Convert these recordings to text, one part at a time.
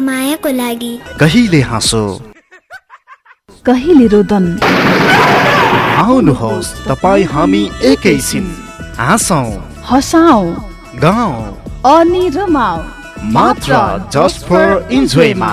मायाको लागि। कहिले हाँसो? कहिले रोदन? आउनुहोस् तपाईँ हामी एकैछिन हाँसौँ। हसाउ। गाउँ। अनि रमाउ मात्र just for इन्जोयमा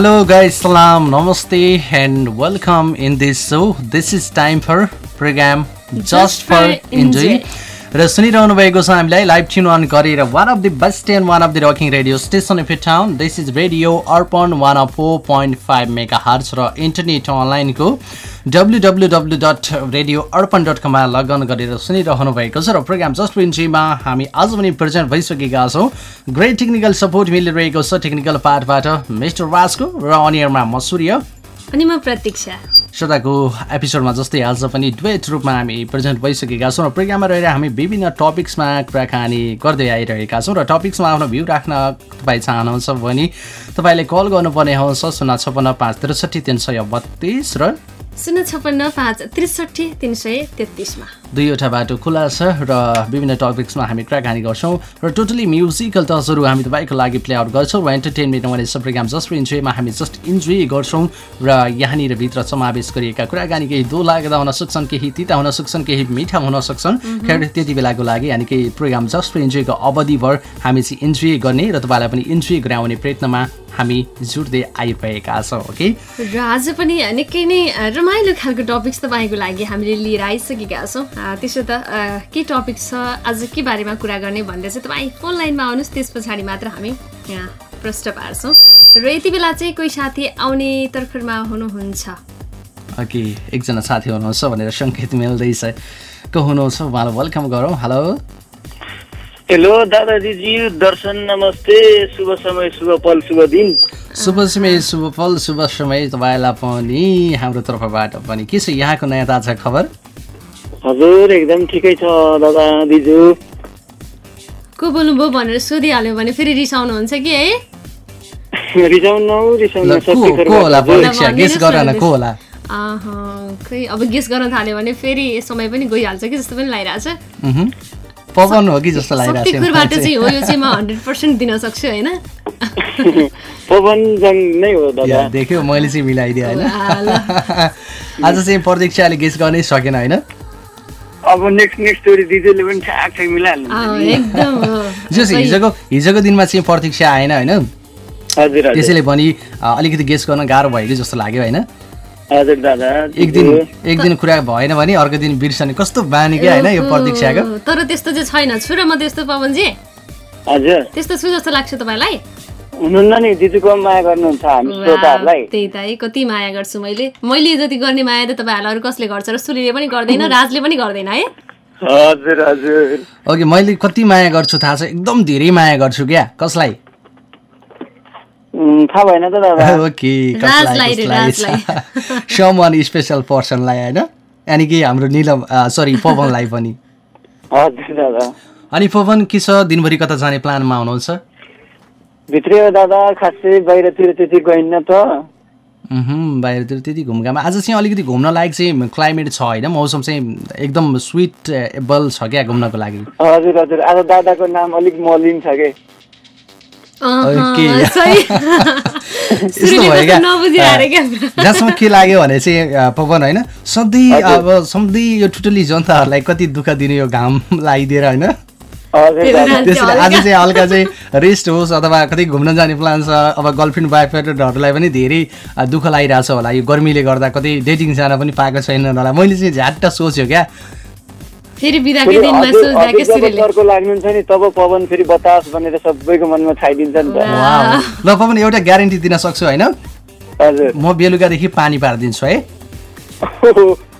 Hello guys, salam, namaste and welcome in this show. This is time for program Just, for Enjoy. र सुनिरहनु भएको छ हामीलाई लाइभ ट्युन अन गरेर one of the best and one of the rocking radio station of town this is radio Arpan one of four point five mega hertz र internet अनलाइनको W W W dot radio Arpan dot कममा लगन गरेर सुनिरहनु भएको छ र programme just इन्ट्रीमा हामी आज पनि प्रेजेन्ट भइसकेका छौँ। ग्रेट टेक्निकल सपोर्ट मिलिरहेको छ टेक्निकल पार्टबाट मिस्टर राजको र अनियरमा म सूर्य। अनि म प्रतीक्षा। श्रोताको एपिसोडमा जस्तै आज पनि द्वैत रूपमा हामी प्रेजेन्ट भइसकेका छौँ र प्रोग्राममा रहेर हामी विभिन्न टपिक्समा कुराकानी गर्दै आइरहेका छौँ र टपिक्समा आफ्नो भ्यू राख्न तपाईँ चाहनुहुन्छ भने तपाईँले कल गर्नुपर्ने हुन्छ शून्य छपन्न पाँच त्रिसठी तिन सय बत्तिस र शून्य छपन्न पाँच त्रिसठी तिन सय तेत्तिसमा। दुईवटा बाटो खुला छ र विभिन्न टपिक्समा हामी कुराकानी गर्छौँ र टोटली म्युजिकल टचहरू हामी तपाईँको लागि प्ले आउट गर्छौँ र इन्टरटेनमेन्ट हुने सब प्रोग्राम जस्ट इन्जोयमा हामी जस्ट इन्जोय गर्छौँ र यहाँनिर भित्र समावेश गरिएका कुराकानी केही दो लाग्दा हुन सक्छन् केही तिता हुन सक्छन् केही मिठा हुन सक्छन्। खेर त्यति बेलाको लागि अनि केही प्रोग्राम जस्ट इन्जोयको अवधिभर हामी चाहिँ इन्जोय गर्ने र तपाईँलाई पनि इन्जोय गराउने प्रयत्नमा हामी जुट्दै आइरहेका छौँ ओके? र आज पनि निकै नै रमाइलो खालको टपिक्स तपाईँको लागि हामीले लिएर आइसकेका छौँ। त्यसो त के टपिक छ आज के बारेमा कुरा गर्ने भन्दा चाहिँ तपाईँ फोन लाइनमा आउनुहोस् त्यस पछाडि मात्र हामी यहाँ प्रश्न पार्छौँ। र यति बेला चाहिँ कोही साथी आउने तर्फरमा हुनुहुन्छ? ओके एकजना साथी हुनुहुन्छ भनेर सङ्केत मिल्दैछ। को हुनुहुन्छ? उहाँलाई वेलकम गरौँ। हेलो हेलो दादाजीजी दर्शन नमस्ते। शुभ समय शुभ पल शुभ दिन। शुभ समय शुभ फल शुभ समय तपाईँलाई पनि हाम्रो तर्फबाट पनि। के छ यहाँको नयाँ ताजा खबर? हजुर एकदम ठिकै छ दादा दिजु को बोल्नुभयो भनेर सोधिहाल्यो भने फेरि रिसाउनुहुन्छ कि है? रिसाउनु रिसाउनु ल, को को होला परीक्षा? गेस गर न को होला? अहँ, खै अब गेस गर्न थाल्यो भने फेरि समय पनि गइहाल्छ कि जस्तो पनि लागिरहेछ। पवन हो कि जस्तो लागिरहेको छ हो यो चाहिँ म हन्ड्रेड पर्सेन्ट दिन सक्छु होइन? पवन जङ नै हो या, दादा देख्यो मैले चाहिँ मिलाइदिएँ होइन। आज चाहिँ प्रतीक्षाले गेस गर्नै सकेन होइन? अब नेक्स्ट नेक्स्ट स्टोरी दिदीले पनि ठ्याक ठ्याक मिलाइहाल्नु अँ, एकदम हो। जस सही। हिजोको हिजोको दिनमा चाहिँ प्रतीक्षा आएन होइन? त्यसैले पनि अलिकति गेस गर्न गाह्रो भयो कि जस्तो लाग्यो होइन? एक दिन एक दिन कुरा भएन भने अर्को दिन बिर्सने। कस्तो बानी क्या होइन यो प्रतीक्षाको? तर त्यस्तो चाहिँ छैन। छु र म त्यस्तो पवनजी। हजुर। त्यस्तो छु जस्तो लाग्छ तपाईँलाई? हुनुहुन्न नि दिदीको माया गर्नुहुन्छ हामी श्रोताहरूलाई। त्यही त है कति माया गर्छु मैले। मैले जति गर्ने माया त तपाईँहरूलाई अरू कसले गर्छ र सुलीले पनि गर्दैन राजले पनि गर्दैन है? हजुर हजुर। ओके मैले कति माया गर्छु थाहा छ? एकदम धेरै माया गर्छु क्या कसलाई? थाहा भएन त दादा। ओके राजलाई रे, कसलाई? सम वान स्पेसल पर्सनलाई होइन? यानि कि हाम्रो निलम सरी पवनलाई पनि। हजुर दादा। अनि पवन के छ? दिनभरि कता जाने प्लानमा हुनुहुन्छ? भित्रै हो दादा खासै बाहिरतिर त्यति गइन्न त। बाहिरतिर त्यति घुमघाम। आज चाहिँ अलिकति घुम्न लायक चाहिँ क्लाइमेट छ होइन? मौसम चाहिँ एकदम स्विटेबल छ क्या घुम्नको लागि। हजुर हजुर। आज दादाको नाम अलिक मलिन छ क्या जहाँसम्म के लाग्यो भने चाहिँ पवन होइन सधैँ अब सधैँ यो टोटली जनताहरूलाई कति दुःख दिने यो घाम लगाइदिएर होइन? त्यसैले आज चाहिँ हल्का चाहिँ रेस्ट होस् अथवा कतै घुम्न जाने प्लान छ अब गर्लफ्रेन्ड बोयफ्रेन्डहरूलाई पनि धेरै दुःख लागिरहेको छ होला। यो गर्मीले गर्दा कतै डेटिङ जान पनि पाएको छैन होला। मैले चाहिँ झ्याट्ट सोच्यो क्या फेरि बिदाकै दिनमा सोच्दा लाग्नुहुन्छ नि तब पवन फेरि बतास भनेर सबैको मनमा छाइदिन्छ नि त। वाह। ल पवन एउटा ग्यारेन्टी दिन सक्छु होइन? हजुर। म बेलुकादेखि पानी पारिदिन्छु है?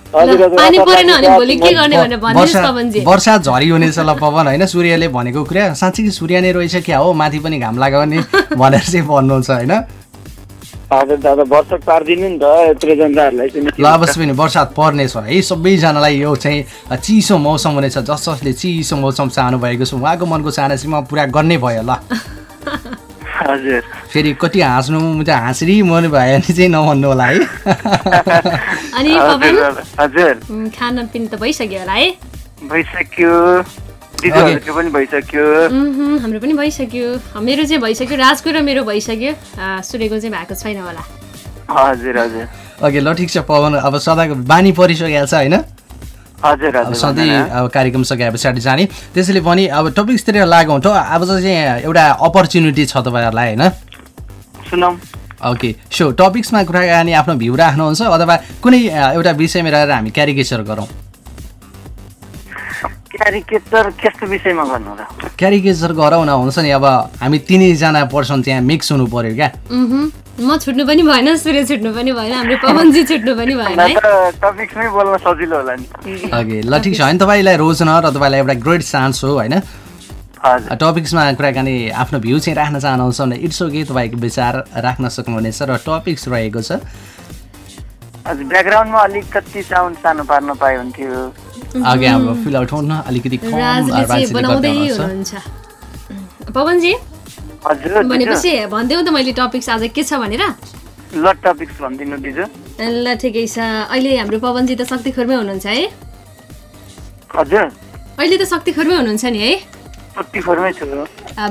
के वर्षा झरी हुनेछ ल पवन होइन? सूर्यले भनेको कुरा। साँच्चै सूर्य नै रहेछ क्या हो? माथि पनि घाम लगाउने भनेर चाहिँ भन्नुहुन्छ होइन? हजुर दादा वर्षक पारिदिनु नि त यत्रो जनताहरूलाई चाहिँ ल अवश्य पनि बर्सात पर्नेछ है सबैजनालाई यो चाहिँ चिसो मौसम हुनेछ जस जसले चिसो मौसम चाहनु भएको छ। उहाँको मनको चाहना चाहिँ म पुरा गर्नै भयो ल। हजुर। फेरि कति हाँस्नु म त हाँसरी मन भयो भने चाहिँ नभन्नु होला है। अनि हजुर। खानपिन त भइसक्यो होला है। भइसक्यो। दिदीहरूको पनि भइसक्यो। हाम्रो पनि भइसक्यो। मेरो चाहिँ भइसक्यो राजको र मेरो भइसक्यो। आ, सूर्यको चाहिँ भएको छैन होला। हजुर हजुर। ओके ल ठिक छ पवन। अब सदाको बानी परिसकेको छ होइन? हजुर अब सधैँ। अब कार्यक्रम सके पछाडि जाने। त्यसैले पनि अब टपिक्सतिर लागौँ त। अब चाहिँ एउटा अपर्च्युनिटी छ तपाईँहरूलाई होइन? सुनौ। ओके सो टपिक्समा कुराकानी आफ्नो भ्यू राख्नुहुन्छ अथवा कुनै एउटा विषयमा रहेर हामी क्यारिकेचर गरौँ। क्यारिकेचर कस्तो विषयमा गर्नु र? क्यारिकेचर गरौँ न हुन्छ नि अब हामी तिनैजना पर्सन त्यहाँ मिक्स हुनु पर्यो क्या। म छुट्नु पनि भएन सूर्य छुट्नु पनि भएन हाम्रो पवनजी छुट्नु पनि भएन टपिक्समै बोल्न सजिलो होला नि। ओके ल ठिक छ होइन तपाईँलाई रोज्न र तपाईँलाई एउटा ग्रेट चान्स हो होइन? हजुर। टपिक्समा कुराकानी आफ्नो भ्यू चाहिँ राख्न चाहनुहुन्छ भने इट्स ओके तपाईँको विचार राख्न सक्नुहुनेछ र टपिक्स रहेको छ। हजुर ब्याकग्राउन्डमा अलिकति साउन्ड सानो पार्न पाए हुन्थ्यो अघि हाम्रो फिल आउट हुन अलिकति पवनजी? हजुर भनेपछि भनिदेऊ त मैले टपिक्स आज के छ भनेर? ल टपिक्स भनिदिनु दिजु। ल ठिकै छ। अहिले हाम्रो पवनजी त शक्तिखोरमै हुनुहुन्छ है? हजुर। अहिले त शक्तिखोरमै हुनुहुन्छ नि है?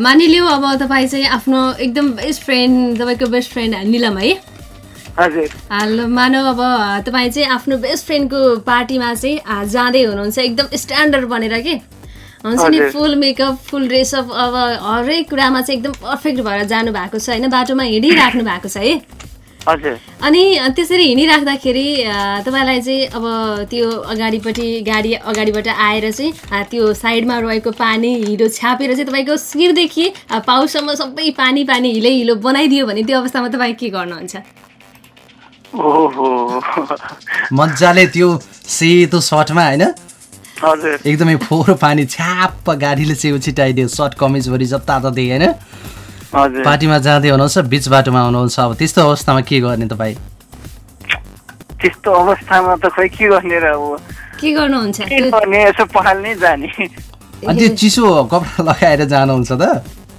मानिलिउ अब तपाईँ चाहिँ आफ्नो एकदम बेस्ट फ्रेन्ड तपाईँको बेस्ट फ्रेन्ड निलम है? हजुर। मानव अब तपाईँ चाहिँ आफ्नो बेस्ट फ्रेन्डको पार्टीमा चाहिँ जाँदै हुनुहुन्छ एकदम स्ट्यान्डर्ड बनेर के? हुन्छ नि। फुल मेकअप फुल ड्रेसअप अब हरेक कुरामा चाहिँ एकदम पर्फेक्ट भएर जानु भएको छ होइन? बाटोमा हिँडिराख्नु भएको छ है? हजुर। अनि त्यसरी हिँडिराख्दाखेरि तपाईँलाई चाहिँ अब त्यो अगाडिपट्टि गाडी अगाडिबाट आएर चाहिँ त्यो साइडमा रहेको पानी हिलो छ्यापेर चाहिँ तपाईँको शिरदेखि पाउसम्म सबै पानी पानी हिलै हिलो बनाइदियो भने त्यो अवस्थामा तपाईँ के गर्नुहुन्छ? मजाले त्यो सेतो सर्टमा होइन? हजुर। एकदमै फोहोर पानी छ्याप्प गाडीले चाहिँ छिटाइदियो सर्ट कमिजभरि जताततै होइन? हजुर। पार्टीमा जाँदै हुनुहुन्छ बिच बाटोमा हुनुहुन्छ। अब त्यस्तो अवस्थामा के गर्ने तपाईँ त्यस्तो अवस्थामा त खै के गर्ने र अब? के गर्नुहुन्छ? यसो जाने। अनि त्यो चिसो कपडा लगाएर जानुहुन्छ त?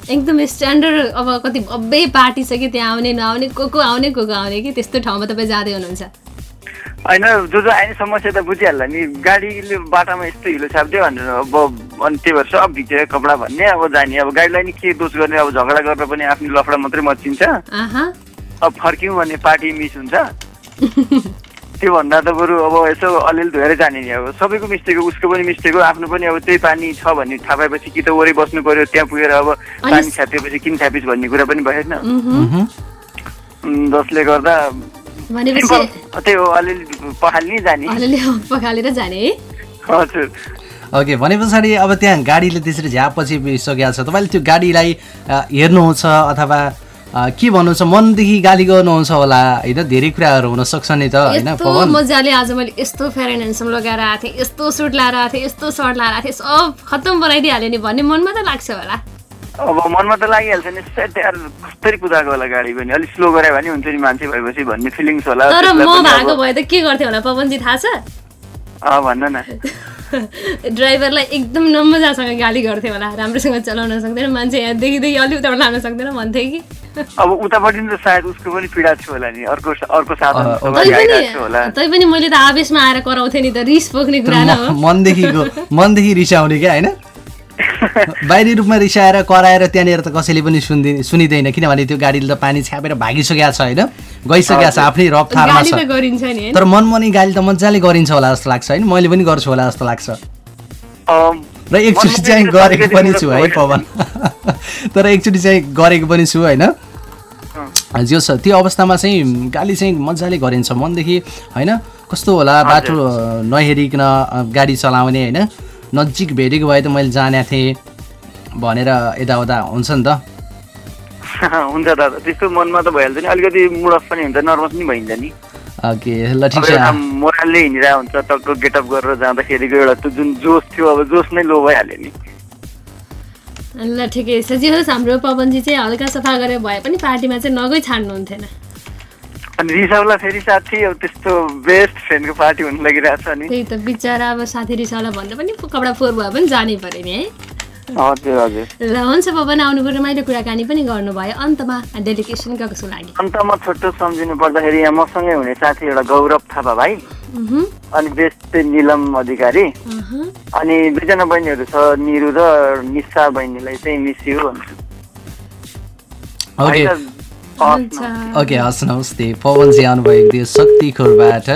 एकदम स्ट्यान्डर्ड अब कति भव्य पार्टी छ कि त्यहाँ आउने नआउने को को आउने को को आउने कि त्यस्तो ठाउँमा तपाईँ जाँदै हुनुहुन्छ? होइन जो जो आउने समस्या त बुझिहाल्ला नि। गाडीले बाटामा यस्तो हिलो छापिदियो भनेर अब अनि त्यही भएर सब भिजेको कपडा भन्ने अब जाने। अब गाडीलाई नि के दोष गर्ने? अब झगडा गरेर पनि आफ्नो लफडा मात्रै मचिन्छ। अब फर्क्यौँ भने पार्टी मिस हुन्छ। त्योभन्दा त बरु अब यसो अलिअलि धोएर जाने नि अब। सबैको मिस्टेक हो उसको पनि मिस्टेक हो आफ्नो पनि अब त्यही पानी छ भन्ने थाहा पाएपछि कि त वरि बस्नु पर्यो त्यहाँ पुगेर अब पानी छ्यापिएपछि किन छ्यापिस भन्ने कुरा पनि भएन। जसले गर्दा त्यही हो अलिअलि पहाल्नै जाने। अलिअलि पखालेर जाने। है हजुर। ओके भने पछाडि अब त्यहाँ गाडीले त्यसरी झ्यापछि सकिएको छ। तपाईँले त्यो गाडीलाई हेर्नुहुन्छ अथवा के भन्नुहुन्छ? मनदेखि गाली गर्नुहुन्छ होला। होइन धेरै कुराहरू हुन सक्छ नि त होइन मजाले आज मैले यस्तो फेयर एन्ड ह्यान्डसम लगाएर आएको थिएँ यस्तो सुट लगाएर आएको थिएँ यस्तो सर्ट लगाएर आएको थिएँ सब खत्तम बनाइदिइहाल्यो नि भन्ने मनमा त लाग्छ होला। अब मनमा त लागिहाल्छ नि सेट यार कस्तरी कुदाएको होला गाडी पनि। अलिक स्लो गरे भने हुन्छ नि मान्छे भएपछि भन्ने फिलिङ्स होला। तर म भएको भए त के गर्थेँ होला पवनजी थाहा छ? भन्न न। ड्राइभरलाई एकदम नमजासँग गाली गर्थ्यो होला राम्रोसँग चलाउन सक्दैन मान्छे यहाँदेखिदेखि अलिक उताबाट लान सक्दैन भन्थे कि। अब उतापट्टि त सायद उसको पनि पीडा थियो होला नि। अर्को अर्को साधन होला। तैपनि मैले त आवेशमा आएर कराउँथेँ नि त रिस पोख्ने कुरा मनदेखिको मनदेखि रिसाउने क्या होइन? बाहिरी रूपमा रिसाएर कराएर त्यहाँनिर त कसैले पनि सुन्दिन सुनिँदैन किनभने त्यो गाडीले त पानी छ्यापेर भागिसकेको छ होइन? गइसकेको छ आफ्नै रफ्तारमा छ। गरिन्छ नि होइन? तर मनमनी गाली त मजाले गरिन्छ होला जस्तो लाग्छ होइन? मैले पनि गर्छु होला जस्तो लाग्छ। अँ, र एकचोटि चाहिँ गरेको पनि छु है। पवन। तर एकचोटि चाहिँ गरेको पनि छु होइन। जो छ त्यो अवस्थामा चाहिँ गाली चाहिँ मजाले गरिन्छ मनदेखि होइन। कस्तो होला बाटो नहेरिकन गाडी चलाउने होइन। नजिक भेटेको भए त मैले जानेको थिएँ भनेर यताउता हुन्छ नि त। हुन्छ दादा त्यस्तो मनमा त भइहाल्छ नि। अलिकति मुड अफ पनि हुन्छ नर्भस पनि भइन्छ नि। ओके ल ठिक छ। मोरालले हिँडिरहेको हुन्छ टक्क गेटअप गरेर जाँदाखेरिको एउटा त्यो जुन जोस थियो अब जोस नै लो भइहाल्यो नि। ल ठिकै छ। जे होस् हाम्रो पवनजी चाहिँ हल्का सफा गरेर भए पनि पार्टीमा चाहिँ नगै छाड्नुहुन्थेन। अनि रिसाउला फेरि साथी अब त्यस्तो बेस्ट फ्रेन्डको पार्टी हुनु लागिरहेको छ नि। त्यही त बिचरा अब साथी रिसाला भन्दा पनि कपडा फोहोर भए पनि जानै पऱ्यो नि है? हजुर हजुर। ल हुन्छ पवन आउनुको रमाइलो कुराकानी पनि गर्नुभयो। अन्तमा डेलिकेसन कसको लागि। अन्त म छोटो सम्झिनु पर्दाखेरि यहाँ मसँगै हुने साथी एउटा गौरव थापा भाइ उहुँ, अनि बेस्ट निलम अधिकारी। अनि दुईजना बहिनीहरू छ निरु र निशा बहिनीलाई चाहिँ मिस यु भन्छु ओके हस् नमस्ते। पवनजी आउनुभएको थियो शक्तिखोरबाट।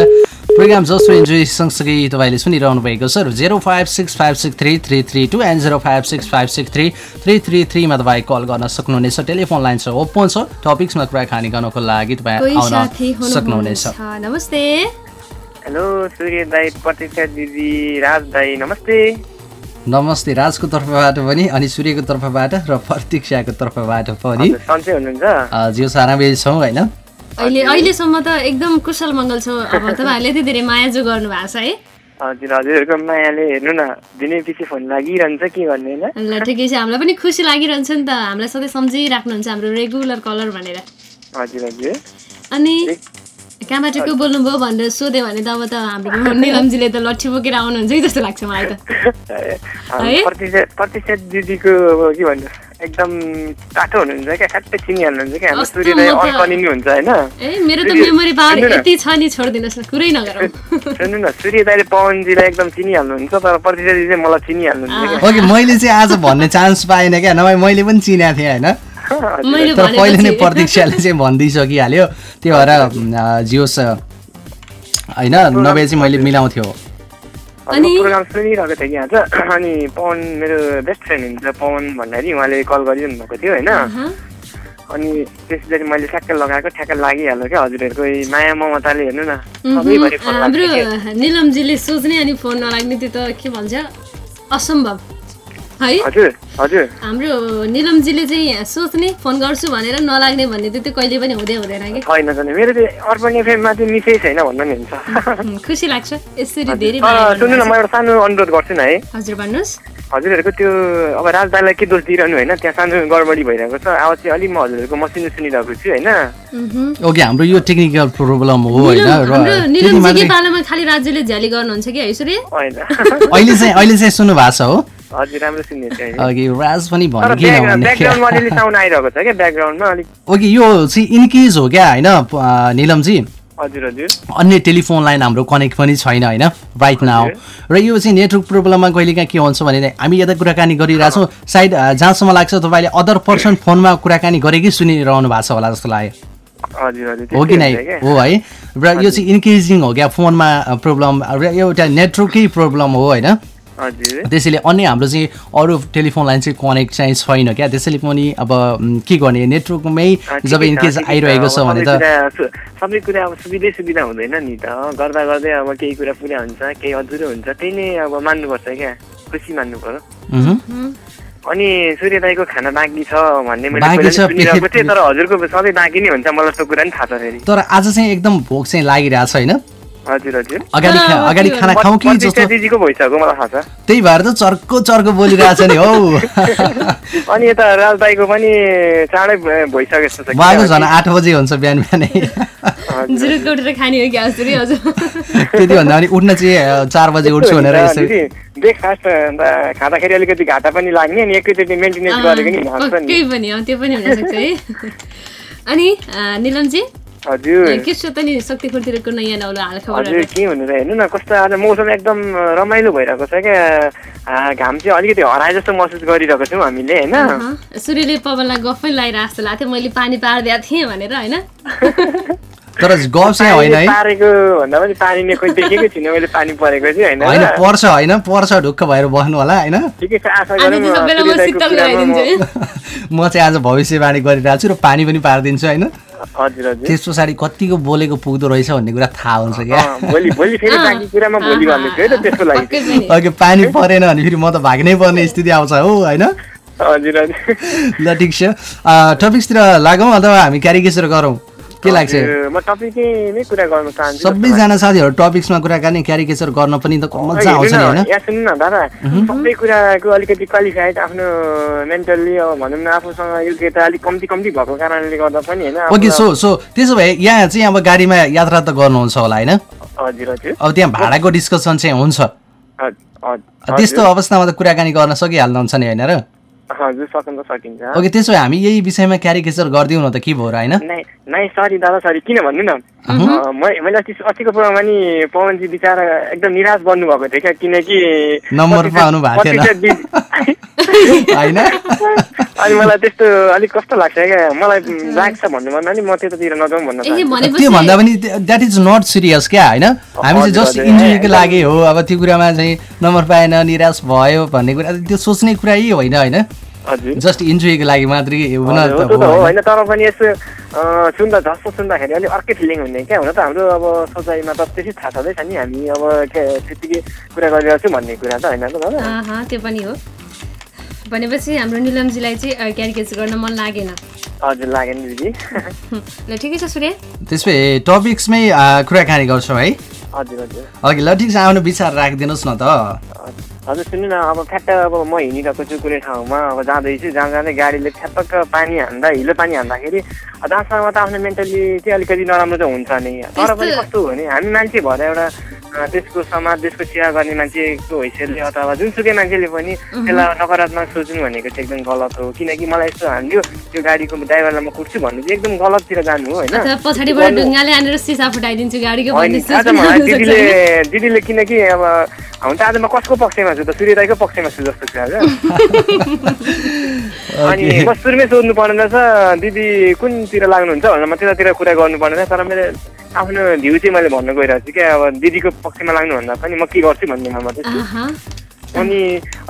प्रोग्राम जसो इन्जोय सँगसँगै तपाईँले सुनिरहनु भएको छ zero five six five six three three three two and zero five six five six three three three थ्रीमा तपाईँ कल गर्न सक्नुहुनेछ। टेलिफोन लाइन छ ओपन छ। टपिक्समा कुराकानी गर्नको लागि तपाईँ आउन सक्नुहुनेछ। नमस्ते। हेलो सूर्य दाई प्रतीक्षा दिदी राज दाई नमस्ते। नमस्ते राजको तर्फबाट पनि अनि सूर्यको तर्फबाट र प्रतीक्षाको तर्फबाट पनि। हजुर, सन्चै हुनुहुन्छ? अ, जिउ सारामै छौँ होइन? अहिले अहिलेसम्म त एकदम कुशल मङ्गल छौँ अब तपाईँहरूले यति धेरै माया जो गर्नु भएको छ है। हजुर हजुरहरूको मायाले हेर्नु न दिनै पछि फोन लागिरहन्छ के गर्ने होइन? ल ठिकै छ। हामीलाई पनि खुसी लागिरहन्छ नि त। हामीलाई सधैँ सम्झिराख्नुहुन्छ हाम्रो रेगुलर कलर भनेर। हजुर हजुर। अनि कहाँबाट को बोल्नुभयो भनेर सोध्यो भने त अब त हाम्रो निलमजीले त लट्ठी बोकेर आउनुहुन्छ कि जस्तो लाग्छ मलाई त। है? प्रतिशत दिदीको के भन्नु? एकदम टाटो हुनुहुन्छ क्या ठ्याक्कै चिनिहाल्नुहुन्छ क्या हाम्रो कस्तो सूर्य दाई म त- अल्कनी नि हुन्छ होइन। ए मेरो त सुन्नु- मेमोरी पावर सुन्नु न। यति छ नि छोडिदिनुहोस् न कुरै नगरौँ। सुन्नु न सूर्य दाईले पवनजीलाई एकदम चिनिहाल्नुहुन्छ तर प्रतिशत चाहिँ मलाई चिनिहाल्नुहुन्छ ओके मैले चाहिँ आज भन्ने चान्स पाएन क्या नभए मैले पनि चिनेको थिएँ होइन। तर पहिले नै प्रतीक्षाले चाहिँ भनिदिइसकिहाल्यो। त्यो भएर जियोस् होइन नभए चाहिँ मैले मिलाउँथ्यो। अनि- प्रोग्राम सुनिरहेको थिएँ कि आज। अनि पवन मेरो बेस्ट फ्रेन्ड हुन्छ पवन भन्दाखेरि उहाँले कल गरिरहनु भएको थियो होइन। अनि त्यसपछि मैले ठ्याक्क लगाएको ठ्याक्क लागिहाल्यो क्या हजुरहरूको माया ममताले हेर्नु न। सबैभरि हाम्रो। निलमजीले सोच्ने अनि फोन नलाग्ने त्यो त के भन्छ? असम्भव। है? हजुर हजुर। हाम्रो निलमजीले चाहिँ सोच्ने फोन गर्छु भनेर नलाग्ने भन्ने त्यो कहिले पनि हुँदै हुँदैन कि। मेरो छैन भन्नु नि हुन्छ। खुसी लाग्छ। यसरी धेरै सुन्नु न। म एउटा सानो अनुरोध गर्छु न है। हजुर भन्नुहोस्। हजुरहरूको त्यो अब राजदालाई के दोष दिइरहनु होइन त्यहाँ सानो गडबडी भइरहेको छ। आवाज चाहिँ अलिक म हजुरहरूको मसिनो सुनिरहेको छु होइन। ओके हाम्रो यो टेक्निकल प्रोब्लम हो होइन पालामा खालि राज्यले झ्याली गर्नुहुन्छ कि है अहिले चाहिँ अहिले चाहिँ सुन्नु भएको छ हो। अघि राज पनि भन्यो ओके यो चाहिँ इनकेज हो क्या होइन निलमजी? अन्य टेलिफोन लाइन हाम्रो कनेक्ट पनि छैन होइन राइट नाउ र यो चाहिँ नेटवर्क प्रोब्लममा कहिलेकाहीँ के हुन्छ भने हामी यता कुराकानी गरिरहेछौँ। सायद जहाँसम्म लाग्छ तपाईँले अदर पर्सन फोनमा कुराकानी गरेकै सुनिरहनु भएको छ होला जस्तो लाग्यो। हो कि नै। हो है। र यो चाहिँ इन्क्रिजिङ हो क्या फोनमा प्रब्लम र एउटा नेटवर्कै प्रब्लम हो होइन। त्यसैले अन्य हाम्रो चाहिँ अरू टेलिफोन लाइन चाहिँ कनेक्ट चाहिँ छैन क्या। त्यसैले पनि अब के गर्ने? नेटवर्कमै जब इनकेस। आइरहेको छ भने त सबै कुरा अब सुविधै सुविधा हुँदैन नि त। गर्दा गर्दै अब केही कुरा पुरा हुन्छ केही अधुरो हुन्छ। त्यही नै अब मान्नुपर्छ क्या। खुसी मान्नु पर्यो। अनि सूर्य दाईको खाना बाँकी छ भन्ने मैले सुनिरहेको थिएँ तर हजुरको सधैँ बाँकी नै हुन्छ मलाई त्यो कुरा नि थाहा छ फेरि। तर आज चाहिँ एकदम भोक चाहिँ लागिरहेको छ होइन? अगाडि खाना खाउँ कि? जस्तो। दिदीको भइसक्यो मलाई थाहा छ। त्यही भएर त चर्को चर्को बोलिरहेछ नि हौ। अनि यता राज दाईको पनि चाँडै भ- भइसक्यो जस्तो छ उहाँको झन् आठ बजे हुन्छ बिहान बिहानै। त्यति भन्दा पनि उठ्न चाहिँ चार बजे उठ्छु भनेर ब्रेकफास्ट खाँदाखेरि अलिकति घाटा पनि लाग्ने अनि एकैचोटि मेन्टेनेन्स गरेको नि त्यो पनि हुनसक्छ है। अनि निलमजी? हजुर के छ त नि शक्तिखोरतिरको नयाँ नौलो हाल हजुर खबर के भन्नु र हेर्नु न कस्तो आज मौसम एकदम रमाइलो भइरहेको छ क्या घाम चाहिँ अलिकति हराए जस्तो महसुस गरिरहेको छौँ हामीले होइन सूर्यले पवनलाई गफै लगाइरहेको जस्तो लाग्थ्यो मैले पानी पारिदिएको थिएँ भनेर होइन तर गफ चाहिँ होइन पानीले है पारेको भन्दा पनि पानी नै कोही देखेकै छुइनँ मैले पानी परेको चाहिँ होइन होइन र? पर्छ होइन पर्छ ढुक्क भएर बस्नु होला होइन म चाहिँ आज भविष्यवाणी गरिरहेको छु र पानी पनि पारिदिन्छु होइन त्यस पछाडि कतिको बोलेको पुग्दो रहेछ भन्ने कुरा थाहा हुन्छ क्या? अँ, भोलि भोलि फेरि बाँकी कुरामा भोलि भन्दैछु है त त्यसको लागि। पक्कै पनि। परेन भने फेरि म त भाग्नै पर्ने स्थिति आउँछ हो होइन? ल ठिक छ। टपिक्सतिर लागौँ अथवा हामी क्यारिकेचर गरौँ। के लाग्छ? म टपिकमै कुरा गर्न चाहन्छु सबैजना साथीहरू टपिक्समा कुराकानी क्यारिकेचर गर्न पनि त मजा आउँछ नि होइन? यहाँ सुन्नु न दादा। सबै कुराको अलिकति क्वालिफाइड आफ्नो मेन्टल्ली अब भनौँ न आफूसँग योग्यता अलिक कम्ती कम्ती भएको कारणले गर्दा पनि होइन ओके सो सो त्यसो भए यहाँ चाहिँ अब गाडीमा यात्रा त गर्नुहुन्छ होला होइन? हजुर हजुर। अब त्यहाँ भाडाको डिस्कसन चाहिँ हुन्छ। त्यस्तो अवस्थामा त कुराकानी गर्न सकिहाल्नुहुन्छ नि होइन र? ओके त्यसो भए हामी यही विषयमा क्यारिकेचर गरिदिउँ न त के भयो र होइन? नाइ सरी दादा सरी किन भन्नु न? मैले अस्ति अस्तिको प्रोग्राममा नि पवनजी बिचरा एकदम निराश बन्नु भएको थियो क्या किनकि नम्बर पाउनु भएको थिएन। होइन? अनि मलाई त्यस्तो अलिक कस्तो लाग्छ क्या? मलाई लाग्छ भन्नु भन्दा नि म त्यतातिर नजाउँ भन्न त्यो भन्दा पनि द्याट इज नट सिरियस क्या होइन? हामी चाहिँ जस्ट एकदम। लागि हो। अब त्यो कुरामा चाहिँ नम्बर पाएन निराश भयो भन्ने कुरा त्यो सोच्ने कुरा यही होइन होइन? हजुर। जस्ट इन्जोयको लागि मात्रै हुन त त्यो त हो हो होइन? तर पनि यसो सुन्दा झस्को सुन्दाखेरि अलिक अर्कै फिलिङ हुने क्या? हुन त हाम्रो अब सोचाइमा त त्यसै थाहा छँदैछ नि हामी अब के त्यतिकै कुरा गरिरहेको छौँ भन्ने कुरा त होइन त त्यो पनि हो। भनेपछि हाम्रो निलमजीलाई चाहिँ क्यारिकेचर गर्न मन लागेन। हजुर लागेन दिदी। ल ठिकै छ सूर्य। त्यसो भए टपिक्समै कुराकानी गर्छौँ है। हजुर हजुर। अघि ल ठिक छ आफ्नो विचार राखिदिनुहोस् न त। हजुर सुन्नु न अब ठ्याक्क अब म हिँडिरहेको छु कुनै ठाउँमा अब जाँदैछु जहाँ जाँदै गाडीले ठ्याप्पक पानी हान्दा हिलो पानी हान्दाखेरि जहाँसम्म त आफ्नो मेन्टली चाहिँ अलिकति नराम्रो चाहिँ हुन्छ नि। तर पनि कस्तो हो भने हामी मान्छे भएर एउटा देशको समाज देशको सेवा गर्ने मान्छेको हैसियतले अथवा जुनसुकै मान्छेले पनि त्यसलाई नकारात्मक सोच्नु भनेको चाहिँ एकदम गलत हो। किनकि मलाई यस्तो हान्यो त्यो गाडीको ड्राइभरलाई म कुट्छु भन्नु चाहिँ एकदम गलततिर जानु हो होइन? दिदीले होइन? दिदीले किनकि अब हुन त आज म कसको पक्षमा छु त सूर्य दाईको पक्षमा छु जस्तो छ आज अनि म सुरुमै सोध्नु पर्ने रहेछ दिदी कुनतिर लाग्नुहुन्छ भनेर म त्यतातिर कुरा गर्नु पर्ने रहेछ तर मैले आफ्नो भ्यू चाहिँ मैले भन्न गइरहेको छु क्या अब दिदीको पक्षमा लाग्नुभन्दा पनि म के गर्छु भन्नेमा मात्रै अनि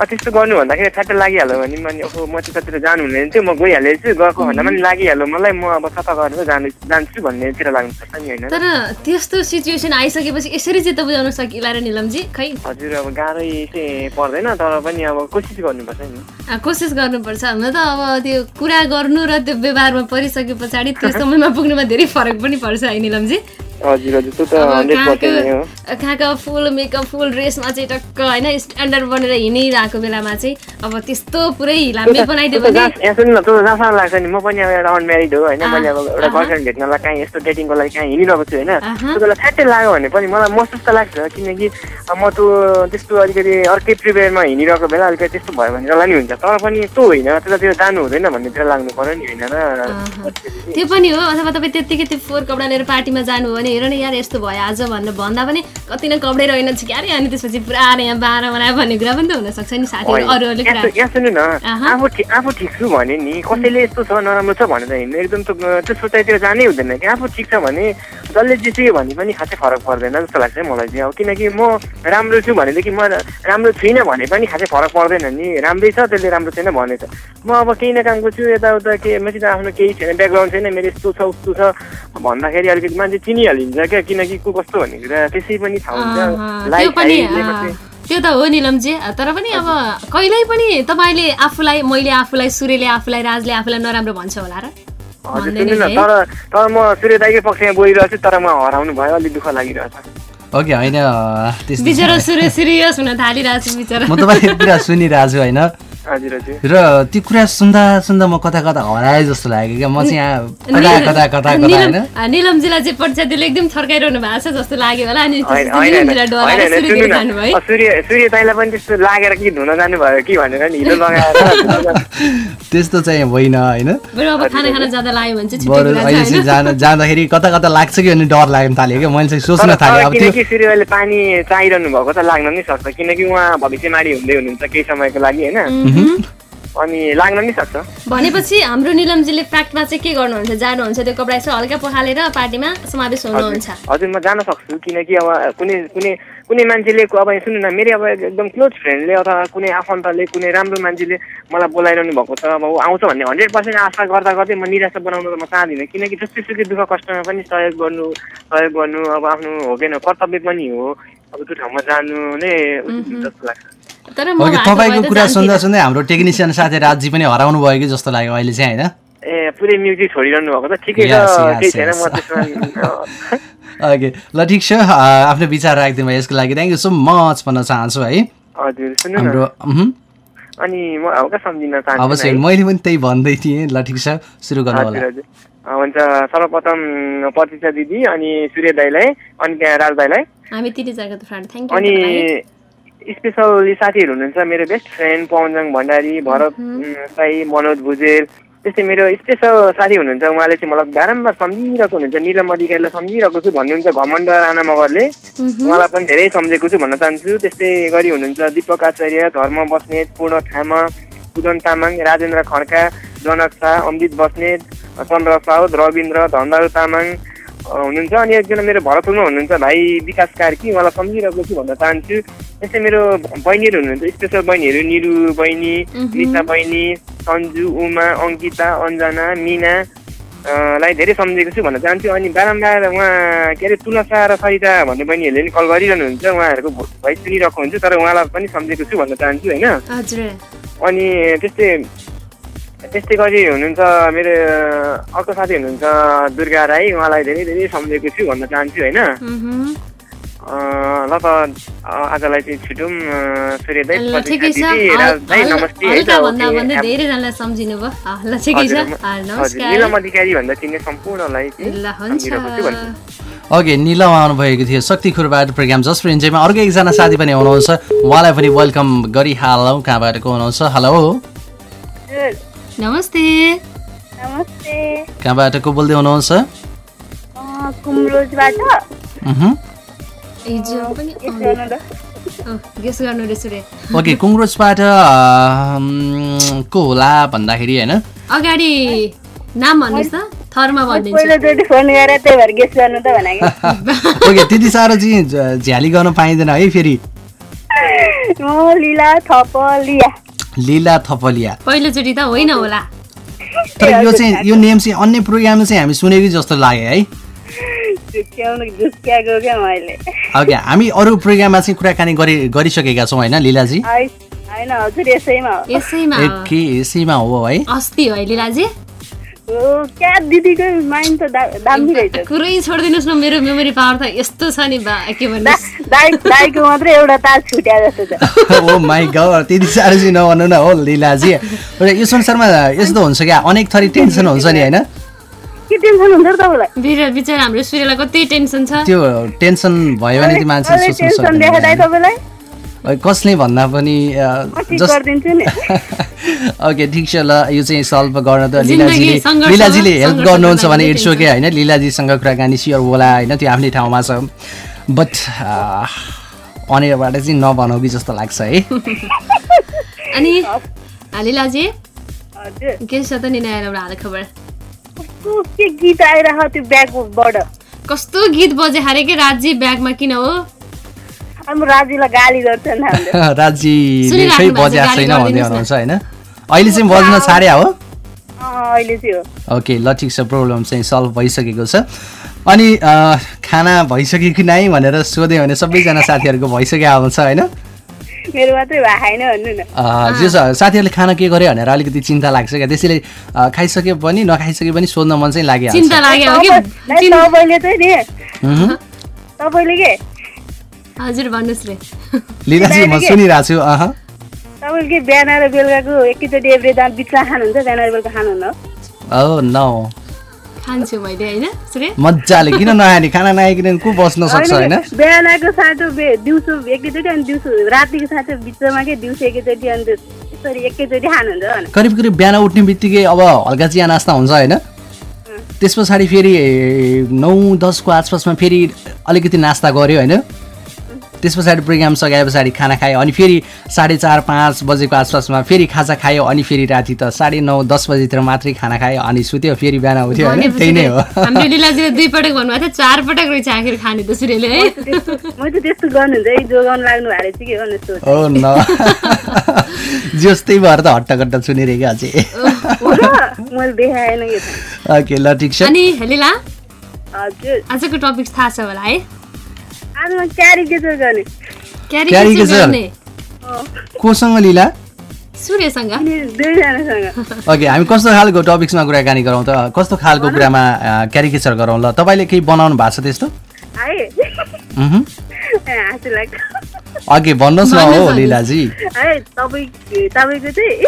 त्यस्तो गर्नु भन्दाखेरि ठ्याक्क लागिहाल्यो भने मैले अब म त्यतातिर जानु हुँदैन थियो म गइहालेछु गएको भन्दा पनि लागिहाल्यो मलाई म अब सफा गरेर जानु जान्छु भन्नेतिर लाग्नुपर्छ नि होइन। तर त्यस्तो सिचुएसन आइसकेपछि यसरी चाहिँ त बुझाउन सकिला र निलमजी खै? हजुर अब गाह्रै चाहिँ पर्दैन तर पनि अब कोसिस गर्नुपर्छ नि। कोसिस गर्नुपर्छ। हुन त अब त्यो कुरा गर्नु र त्यो व्यवहारमा परिसके पछाडि त्यो समयमा पुग्नुमा धेरै फरक पनि पर्छ है निलमजी। त कहाँको फुल मेकअप फुल ड्रेसमा चाहिँ टक्क होइन स्ट्यान्डर्ड बनेर हिँडिरहेको बेलामा चाहिँ अब त्यस्तो पुरै हिलाम्बे बनाइदियो त भने लाग्छ नि। म पनि अब एउटा अनम्यारिड हो होइन। मैले अब एउटा। गर्लफ्रेन्ड भेट्नलाई काहीँ यस्तो डेटिङको लागि काहीँ हिँडिरहेको छु होइन। त्यो बेला ठ्याक्कै लाग्यो भने पनि मलाई महसुस त लाग्छ किनकि म त्यो त्यस्तो अलिकति अर्कै प्रिपेयरमा हिँडिरहेको बेला अलिकति त्यस्तो भयो भने होला नि हुन्छ। तर पनि त्यो होइन त्यतातिर जानु हुँदैन भन्नेतिर लाग्नु पर्यो नि होइन र त्यो पनि हो अथवा तपाईँ त्यत्तिकै त्यो फोहोर कपडा लिएर पार्टीमा जानु हो भने हेर न यार यस्तो भयो आज भन्नु भन्दा पनि कति नै कपडै रहेनछ क्यारे अनि त्यसपछि पुरा आएर यहाँ बाह्र बनायो भन्ने कुरा पनि त हुनसक्छ नि साथीहरू। अरूहरूले कुरा। यहाँ सुन्नु न। आफू ठिक आफू ठिक छु भने नि कसैले यस्तो छ नराम्रो छ भनेर हिँड्नु एकदम त्यो सोचाइतिर जानै हुँदैन कि। आफू ठिक छ भने जसले जेसुकै भने पनि खासै फरक पर्दैन जस्तो लाग्छ मलाई चाहिँ। अब किनकि म राम्रो छु भनेदेखि म राम्रो छुइनँ भने पनि खासै फरक पर्दैन नि। राम्रै छ त्यसले राम्रो छैन भनेछ म अब केही न कामको छु यताउता के मसित आफ्नो केही छैन ब्याकग्राउन्ड छैन मेरो यस्तो छ उस्तो छ। भन्दाखेरि अलिकति मान्छे चिनिहालिन्छ क्या किनकि को कस्तो भन्ने कुरा त्यसै पनि थाहा हुन्छ त्यो त हो निलमजी तर पनि अब कहिल्यै पनि तपाईँले आफूलाई मैले आफूलाई सूर्यले आफूलाई राजले आफूलाई नराम्रो भन्छ होला र? तर तर म सूर्य दाईकै पक्षमा बोलिरहेको छु तर म हराउनु भयो अलिक दुःख लागिरहेछ ओके होइन म तपाईँको कुरा सुनिरहेको छु होइन र त्यो कुरा सुन्दा सुन्दा म कता कता हराए जस्तो लाग्यो क्या। म चाहिँ यहाँ कता कता कता निलमजीलाई चाहिँ त्यसले एकदम थर्काइरहनु भएको छ जस्तो लाग्यो होला। अनि सूर्य पनि त्यस्तो लागेर कि धुन जानुभयो कि भनेर नि हिलो लगाएर। त्यस्तो चाहिँ होइन होइन। अहिले जाँदाखेरि कता कता लाग्छ कि भने डर लाग्न थाल्यो क्या। मैले चाहिँ सोच्न थालेँ। अब त्यो किनकि सूर्य दाईले पानी चाहिरहनु भएको त लाग्न नि सक्छ। किनकि उहाँ भविष्यवाणी हुँदै हुनुहुन्छ केही समयको लागि होइन। अनि लाग्न नि सक्छ। भनेपछि हाम्रो निलमजीले फ्याक्टमा चाहिँ के गर्नुहुन्छ जानुहुन्छ त्यो कपडा यसो हल्का पखालेर पार्टीमा समावेश हुनुहुन्छ। हजुर म जान सक्छु किनकि अब कुनै कुनै कुनै मान्छेले अब सुन्नु न मेरो अब एकदम क्लोज फ्रेन्डले अथवा कुनै आफन्तले कुनै राम्रो मान्छेले मलाई बोलाइरहनु भएको छ अब ऊ आउँछ भन्ने हन्ड्रेड पर्सेन्ट आशा गर्दा गर्दै म निराशा बनाउनु त म चाहदिनँ किनकि जस्तै सुकै दुःख कष्टमा पनि सहयोग गर्नु सहयोग गर्नु अब आफ्नो हो कि कर्तव्य पनि हो अब त्यो ठाउँमा जानु नै जस्तो लाग्छ। तपाईँको कुरा सुन्दा। सुन्दै हाम्रो टेक्निसियन साथी राजी पनि हराउनु भयो कि जस्तो लाग्यो अहिले चाहिँ होइन? ए पुरै म्युजिक छोडिरहनु भएको त। ठिकै ओके ल ठिक छ आफ्नो विचार राखिदिनु भयो यसको लागि। थ्याङ्क यू सो मच भन्न चाहन्छु है। हजुर सुन्नु हाम्रो अनि म हल्का सम्झिन चाहन्छु अवश्य है। मैले पनि त्यही भन्दै थिएँ। ल ठिक छ सुरु गर्नु होला। हुन्छ सर्वप्रथम प्रतिक्षा दिदी अनि सूर्य दाईलाई अनि त्यहाँ राज दाईलाई। हामी तिनजनाको त फ्रेन्ड। थ्याङ्क अनि यू स्पेसल साथीहरू हुनुहुन्छ मेरो बेस्ट फ्रेन्ड पवनजङ भण्डारी भरत साई मनोज भुजेल त्यस्तै मेरो स्पेसल साथी हुनुहुन्छ। उहाँले चाहिँ मलाई बारम्बार सम्झिरहेको हुनुहुन्छ। निलम अधिकारीलाई सम्झिरहेको छु भन्नुहुन्छ घमण्ड राणा मगरले। उहाँलाई पनि धेरै सम्झेको छु भन्न चाहन्छु। त्यस्तै गरी हुनुहुन्छ दिपक आचार्य धर्म बस्नेत पूर्ण थामा सुदन तामाङ राजेन्द्र खड्का जनक शाह अमृत बस्नेत चन्द्र साउद रविन्द्र धनदारु तामाङ हुनुहुन्छ अनि एकजना मेरो भरतपुरमा हुनुहुन्छ भाइ विकास कार्की उहाँलाई सम्झिरहेको छु भन्न चाहन्छु। त्यस्तै मेरो बहिनीहरू हुनुहुन्छ स्पेसल बहिनीहरू निरु बहिनी निता बहिनी सन्जु उमा अङ्किता अञ्जना मिना लाई धेरै सम्झेको छु भन्न चाहन्छु अनि बारम्बार उहाँ के अरे तुलसा र सरिता भन्ने बहिनीहरूले पनि कल गरिरहनुहुन्छ उहाँहरूको भोइस सुनिरहेको हुन्छ तर उहाँलाई पनि सम्झेको छु भन्न चाहन्छु होइन? अनि त्यस्तै त्यस्तै गरी हुनुहुन्छ मेरो अर्को साथी हुनुहुन्छ दुर्गा राई उहाँलाई धेरै धेरै सम्झेको छु भन्न चाहन्छु होइन ल त अँ, आजलाई चाहिँ छुटौँ ठिकै छ धेरैजनालाई सम्झिनु भयो ल ठिकै निलम अधिकारी भन्दा चिन्ने सम्पूर्णलाई ल हुन्छ। ओके निलम आउनुभएको थियो शक्तिखुरबाट प्रोग्राम जस्ट फर इन्जोयमा अर्को एकजना साथी पनि हुनुहुन्छ उहाँलाई पनि वेलकम गरिहालौँ कहाँबाट को हुनुहुन्छ हेलो नमस्ते। नमस्ते। कहाँबाट को बोल्दै हुनुहुन्छ कुमरोजबाट। हिजो पनि गेस गर्नु रे। सूर्य ओके कुङ्ग्रोजबाट अम, को होला भन्दाखेरि होइन? अगाडि नाम भन्नुहोस् त। थरमा भनिदिन्छु। ओके त्यति साह्रो चाहिँ झ्याली गर्न पाइँदैन है फेरि। म लिला थपलिया लीला थपलिया। पहिलोचोटि त होइन होला। तर यो चाहिँ यो नेम चाहिँ अन्य प्रोग्राममा चाहिँ हामी सुनेकै जस्तो लाग्यो है। झुक्क्याउनु झुक्क्याएको क्या मैले। ओके हामी अरू प्रोग्राममा चाहिँ कुराकानी गरि गरिसकेका छौँ होइन लीलाजी? यसैमा हो है। अस्ति हो लिलाजी? कुरै छोडिदिनुहोस् न मेरो मेमोरी पावर त यस्तो छ नि बा के भन्नु? दा- दाइ दाइको मात्रै एउटा तार छुट्या जस्तो छ। ओ माई गड त्यति साह्रो चाहिँ नभन्नु न हो लीलाजी। र यो संसारमा यस्तो हुन्छ क्या अनेक थरी टेन्सन हुन्छ नि होइन? के टेन्सन हुन्छ र तपाईँलाई? बिचरा हाम्रो सूर्यलाई कति टेन्सन छ? त्यो टेन्सन भयो भने मान्छे सोच्नु सक्दैन। है, कसले भन्दा पनि ओके ठिक छ ल यो चाहिँ सल्भ गर्न त लिलाजीले लिलाजीले हेल्प गर्नुहुन्छ भने इट्स ओके होइन? लिलाजीसँग कुराकानी सियर होला होइन? त्यो आफ्नै ठाउँमा छ। बट अनेरबाट चाहिँ नभनौ कि जस्तो लाग्छ है? अनि लिलाजी? के छ त नि हाल खबर? कस्तो के गीत आइरह त्यो ब्यागबाट? कस्तो गीत बजे हारे के राज्य ब्यागमा किन हो? राजीले सुनिराख्नु खै भएको छ, बजे गाली छैन भन्दै। हुनुहुन्छ होइन? अहिले चाहिँ बज्न छाड्या हो? अँ, अहिले चाहिँ हो। ओके ल ठिक छ प्रब्लम चाहिँ सल्भ भइसकेको छ। अनि खाना भइसक्यो कि नै भनेर सोध्यो भने सबैजना साथीहरूको भइसक्यो हुन्छ होइन? मेरो मात्रै भएको छैन भन्नु न। अँ, जे छ साथीहरूले खाना के गर्यो भनेर अलिकति चिन्ता लाग्छ क्या? त्यसैले अँ, खाइसके पनि नखाइसके पनि सोध्न मन चाहिँ लाग्यो हजुर भन्नुहोस् रे। लिलाजी म सुनिरहेको छु अह। तपाईँले के बिहान र बेलुकाको एकैचोटि एभ्री दाम बिचमा खानुहुन्छ बिहान र बेलुका खानुहुन्न ओ न। खान्छु मैले होइन? मजाले किन नखाने खाना नआइकन को बस्न सक्छ होइन? बिहानको साँचो बे- दिउँसो एकैचोटि अनि दिउँसो रातिको साँचो बिचमा के दिउँसो एकैचोटि अनि त्यो- त्यसरी एकैचोटि खानुहुन्छ करिब करिब बिहान उठ्ने बित्तिकै अब हल्का चिया नास्ता हुन्छ होइन? त्यस पछाडि फेरि नौ दसको आसपासमा फेरि अलिकति नास्ता गऱ्यो होइन? त्यस पछाडि प्रोग्राम सकाए पछाडि खाना खायो अनि फेरि साढे चार पाँच बजेको आसपासमा फेरि खाजा खायो अनि फेरि राति त साढे नौ दस बजीतिर मात्रै खाना खायो अनि सुत्यो फेरि बिहान उठ्यो होइन? त्यही नै हो। हाम्रो लिलाजीले दुई पटक भन्नुभएको थियो चार पटक रहेछ आखिर खाने त सुरेले है? त्यस्तो म त त्यस्तो गर्नुहुन्छ है जोगाउनु लाग्नु भएको रहेछ कि भन्नु सोच ओ न। जस्तै भएर त हट्टाकट्टा सुनिरहेको अझै। हो ओके ल ठिक छ। अनि लिला हजुर। आजको टपिक थाहा छ होला है? कोसँग लिला? ओके हामी कस्तो खालको टपिक्समा कुराकानी गरौँ त? कस्तो खालको कुरामा क्यारिकेचर गरौँ ल? तपाईँले केही बनाउनु भएको छ त्यस्तो? अघि भन्नुहोस् न हो लिलाजी। है तपाईँ तपाईँको चाहिँ।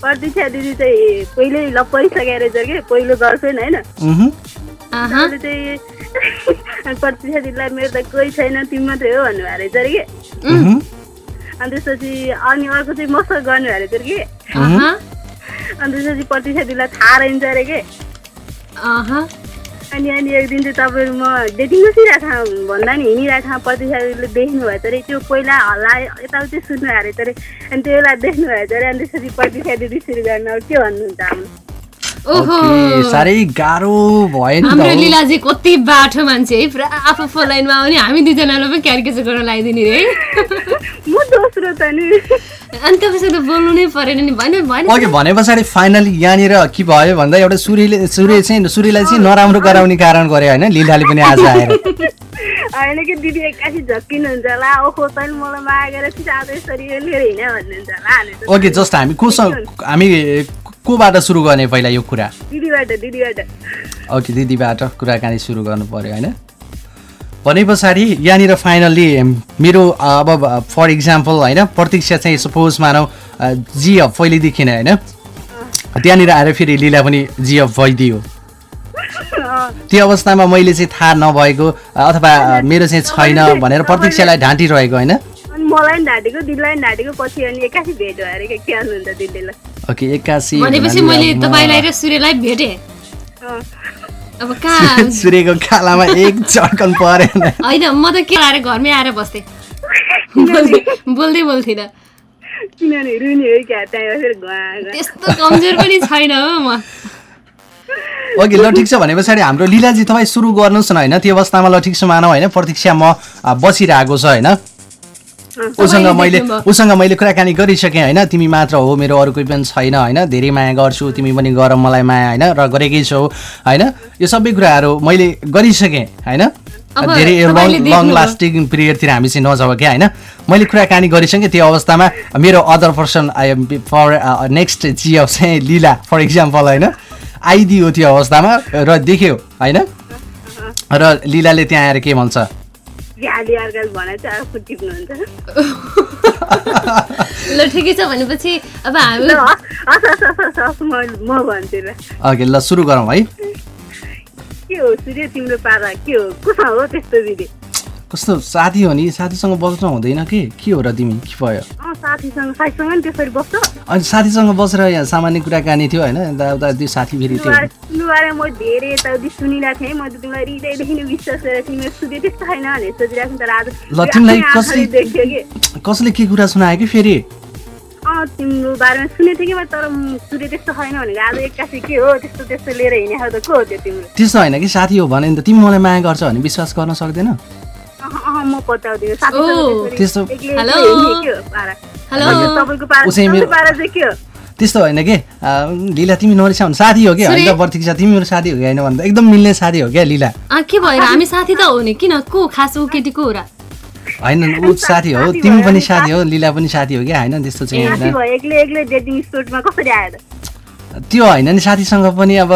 प्रतीक्षा दिदी चाहिँ पहिल्यै लपरिसकेर रहेछ कि पहिलो गर्लफ्रेन्ड होइन। प्रतीक्षा दिदीलाई मेरो त कोही छैन तिमी मात्रै हो भन्नुभएको रहेछ अरे कि। अनि त्यसपछि अनि अर्को चाहिँ मसँग गर्नुभएको रहेछ कि। अनि त्यसपछि प्रतीक्षा दिदीलाई थाहा रहन्छ अरे कि। अनि अनि एक दिन चाहिँ तपाईँहरू म डेटिङ बसिरहेको भन्दा नि हिँडिरहेको प्रतीक्षा दिदीले देख्नु भएछ अरे त्यो पहिला हल्ला यताउति सुन्नु रहेछ अरे अनि त्यो बेला देख्नु भएछ अरे अनि त्यसपछि प्रतीक्षा दिदी सुरु गर्नु। के भन्नुहुन्छ ओके साह्रै गाह्रो भयो नि हाम्रो। लिलाजी कति बाठो मान्छे है पुरा आफू फोलाइनमा आउने हामी दुईजनालाई पनि क्यारिकेचर गर्न लगाइदिने रे म दोस्रो त नि अनि तपाईँसँग त बोल्नु नै परेन नि भएन भएन ओके भने पछाडि फाइनली यहाँनिर के भयो भन्दा एउटा सूर्यले सूर्य चाहिँ सूर्यलाई चाहिँ नराम्रो गराउने कारण गरे होइन लिलाले पनि आज आएर होइन कि दिदी एक्कासी झक्किनुहुन्छ होला ओहो तैँले मलाई चाहिँ आज यसरी लिएर हिँड्यो भन्नुहुन्छ होला ओके जस्ट हामी कोसँग हामी कोबाट सुरु गर्ने पहिला यो कुरा? ओके दिदीबाट कुराकानी सुरु गर्नु पर्यो होइन? भने पछाडि यहाँनिर फाइनल्ली मेरो अब फर इक्जाम्पल होइन प्रतीक्षा चाहिँ सपोज मानौ जिएफ पहिलेदेखि नै होइन? त्यहाँनिर आएर फेरि लिला पनि जिएफ भइदियो त्यो अवस्थामा मैले चाहिँ थाहा नभएको अथवा मेरो चाहिँ छैन भनेर प्रतीक्षालाई ढाँटिरहेको होइन? ओके एक्कासी भनेपछि मैले तपाईँलाई र सूर्यलाई भेटेँ। अब कहाँ? सूर्यको खालामा एक चर्कन परेन। होइन म त के आएर घरमै आएर बस्थेँ। बोल्दै बोल्थिनँ। त्यस्तो कमजोर पनि छैन हो म। ओके ल ठिक छ भने पछाडि हाम्रो लिलाजी तपाईँ सुरु गर्नुहोस् न होइन? त्यो अवस्थामा ल ठिक छ मानौ होइन? प्रतीक्षा म बसिरहेको छ होइन? उसँग मैले। उसँग मैले कुराकानी गरिसकेँ होइन? तिमी मात्र हो मेरो अरू कोही पनि छैन होइन? धेरै माया गर्छु तिमी पनि गर मलाई माया होइन? र गरेकै छौ होइन? यो सबै कुराहरू मैले गरिसकेँ होइन? धेरै लङ लङ। लास्टिङ पिरियडतिर हामी चाहिँ नजाउँ क्या होइन? मैले कुराकानी गरिसकेँ त्यो अवस्थामा मेरो other person I for next GF चाहिँ लिला फर इक्जाम्पल होइन? आइदियो त्यो अवस्थामा र देख्यो होइन? र लिलाले त्यहाँ आएर के भन्छ? झ्याली अर्काले भने चाहिँ अब टिप्नुहुन्छ। ल ठिकै छ भनेपछि अब हामी म भन्छु ल ओके ल सुरु गरौँ है। के हो सूर्य तिम्रो पारा के हो कोसँग हो त्यस्तो दिदी? कस्तो साथी हो नि? साथीसँग बस्नु हुँदैन के? के हो र तिमी? के भयो? नि अनि साथीसँग बसेर यहाँ सामान्य कुराकानी थियो होइन? यताउता त्यो साथी फेरि नै भनेर ल, तिमीलाई आफ्नै आँखाले कसरी- देख्यो कि? कसले के कुरा सुनायो कि फेरि? तिम्रो बारेमा सुनेको थिएँ कि तर सूर्य त्यस्तो छैन भनेको। आज एक्कासी के हो? त्यस्तो त्यस्तो लिएर हिँडेको त को हो त्यो तिम्रो? त्यस्तो होइन कि साथी हो भने त तिमी मलाई माया गर्छ भने विश्वास गर्न सक्दैन। म बताउँदिनँ त्यस्तो- एक्लै एक्लै हेलो। हिँड्ने के हो पारा? हेलो। तपाईँको पारा ऊ चाहिँ तपाईँको मेरो- पारा चाहिँ के हो? त्यस्तो होइन के? लिला तिमी नरिसाउनु। साथी हो कि? होइन? प्रतीक्षा तिमी मेरो साथी हो कि? होइन भन्दा एकदम मिल्ने साथी हो क्या लिला? अँ, के भएर हामी साथी त हो नि। किन? को? खास ऊ केटी को हो र? होइन ऊ साथी हो। तिमी पनि। साथी हो लिला पनि साथी हो क्या? होइन त्यस्तो चाहिँ होइन। त्यो होइन नि साथीसँग पनि अब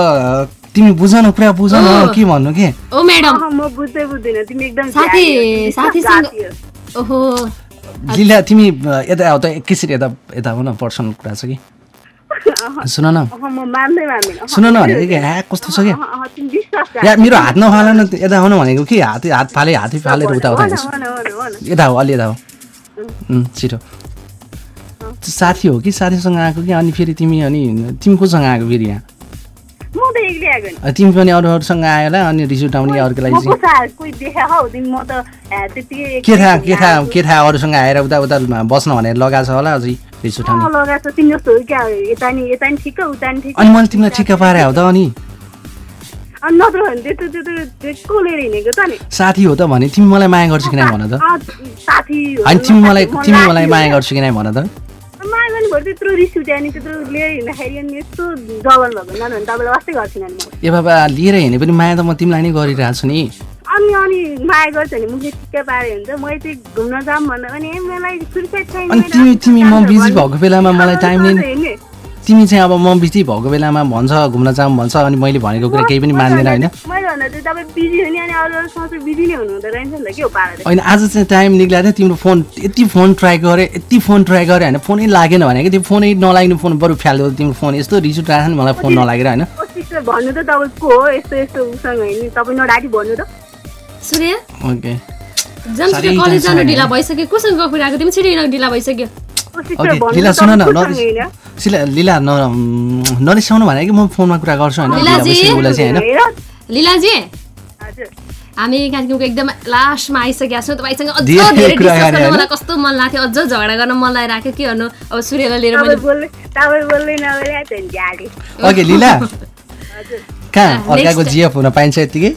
तिमी बुझ न कुरा बुझ न। के भन्नु के? Oh madam. अहँ, म बुझ्दै बुझ्दिनँ। तिमी एकदम साथी साथीसँग। ओहो। लिला तिमी यता आऊ त एकैचोटि यता यता आऊ न पर्सनल कुरा छ कि? सुन न। अहँ, म मान्दै मान्दिनँ। अहँ, सुन न भनेको कि? ह्या कस्तो छ क्या अहँ, अहँ, तिमी विश्वास राख। या मेरो हात नफाल न यता आउनु भनेको कि? हात हात फाले हातै फालेर उता उता। यता हो अलि यता हो। छिटो। साथी हो कि? साथीसँग आएको कि? अनि फेरि तिमी अनि तिमी कोसँग आएको फेरि यहाँ? तिमी पनि अरू अरूसँग आयो होला अनि रिस उठाउने अर्को लागि म चाहिँ। कसै कोही देखा हौ तिमी म त ए, त्यत्तिकै के थाहा के थाहा। के थाहा अरूसँग आएर उता उता बस्न भनेर लगाएको छ होला अझै रिस उठाउने अनि मैले तिमीलाई ठिक्क पारे हो त अनि। साथी हो त भने तिमी मलाई माया गर्छु कि नै भन त। अँ, साथी हो, अनि तिमी मलाई तिमी मलाई माया। गर्छु कि नै भन त। गर्नु भयो त्यत्रो रिस उठ्यो अनि त्यत्रो लिएर हिँड्दाखेरि अनि यस्तो जलन भएको नभए तपाईँलाई वास्तै गर्छिनँ नि म ए बाबा लिएर हिँडे पनि माया त म तिमीलाई नै गरिरहेको छु नि अनि अनि माया गर्छ भने मुखले ठिक्कै पारे हुन्छ मैले चाहिँ घुम्न जाऊँ भन्दा पनि मलाई सुर्खेत छैन अनि तिमी तिमी म बिजी। भएको बेलामा मलाई टाइम नै? तिमी चाहिँ अब म बिजी भएको बेलामा भन्छ घुम्न जाऊँ भन्छ अनि मैले भनेको कुरा केही पनि मान्दैन होइन। होइन आज चाहिँ टाइम निक्लिएर तिम्रो फोन यति फोन ट्राई गरेँ यति फोन ट्राई गरेँ होइन फोनै लागेन भने कि त्यो फोनै नलाग्ने फोन बरु फ्याल्दो तिम्रो फोन यस्तो रिस उठाएको नि मलाई फोन नलागेर होइन। भन्नु त हो? यस्तो यस्तो उसँग हिँड्ने तपाईँ नडाटी भन्नु त। सूर्य ओके कलेज जानु ढिला भइसक्यो कोसँग गएको आएको तिमी छिटो ढिला भइसक्यो। त सुन न सिला लिला न नरिसाउनु भने कि म फोनमा कुरा गर्छु होइन? लिला लिलाजी। हामी कार्यक्रमको एकदम लास्टमा आइसकेका छौँ। तपाईँसँग अझ धेरै डिस्कस गर्ने? मलाई कस्तो मन लाग्थ्यो अझ झगडा गर्न मन लागिरहेको के गर्नु अब सूर्यलाई लिएर ओके लिला। कहाँ? अर्काको जिएफ हुन पाइन्छ यत्तिकै।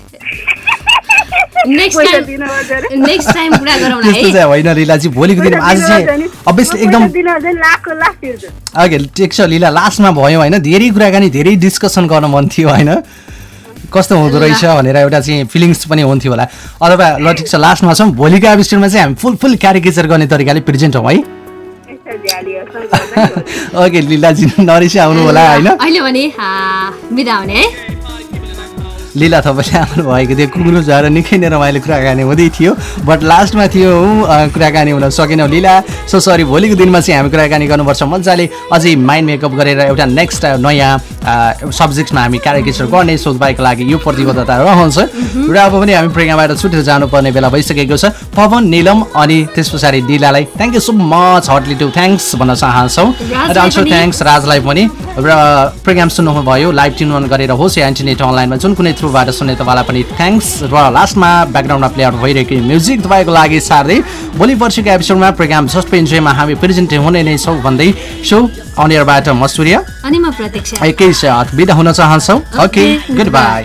नेक्स्ट टाइम कुरा गरौँ न है। होइन लिलाजी भोलिको दिन आज चाहिँ अभियसली एकदम दिनु लाखको लाख तिर्छु ओके ठिक छ लिला लास्टमा भयो होइन? धेरै कुराकानी धेरै डिस्कसन गर्न मन थियो होइन? कस्तो हुँदो रहेछ भनेर एउटा चाहिँ फिलिङ्स पनि हुन्थ्यो होला। अथवा ल ठिक छ लास्टमा छौँ। भोलिको एपिसोडमा चाहिँ हामी फुल फुल क्यारिकेचर गर्ने तरिकाले प्रेजेन्ट हौँ है। ओके लिलाजी नरिसी आउनु होला होइन? अहिले भने बिदा हुने है? लिला तपाईँले आउनु भएको थियो कुकुर झरेर निकै नै रमाइलो कुराकानी हुँदै थियो। बट लास्टमा थियो कुराकानी हुन सकेनौँ लिला। सो सरी भोलिको दिनमा चाहिँ हामी कुराकानी गर्नुपर्छ मजाले। अझै माइन्ड मेकअप गरेर एउटा नेक्स्ट नयाँ सब्जेक्टमा हामी क्यारिकेचर गर्ने सो तपाईँको लागि यो प्रतिबद्धता रहन्छ। र अब पनि हामी प्रोग्रामबाट छुटेर जानुपर्ने बेला भइसकेको छ। पवन निलम अनि त्यस पछाडि लिलालाई thank you so much heartily to thanks भन्न चाहन्छौँ। र अल्सो। थ्याङ्क्स राजलाई पनि। र प्रोग्राम सुन्नुभयो लाइभ ट्युन अन गरेर होस् या इन्टरनेट अनलाइनमा जुन कुनै थ्रुबाट सुन्ने तपाईँलाई पनि थ्याङ्क्स र लास्टमा ब्याकग्राउन्डमा प्ले आउट भइरहेको म्युजिक तपाईँको लागि सार्दै भोलि पर्सिको एपिसोडमा प्रोग्राम जस्ट इन्जोयमा हामी प्रेजेन्ट हुने नै छौँ भन्दै सो अनियरबाट म सूर्य। अनि म प्रतीक्षा। बिदा हुन चाहन्छौँ। Okay goodbye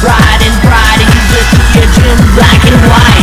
Bright and bright, and you just black and white.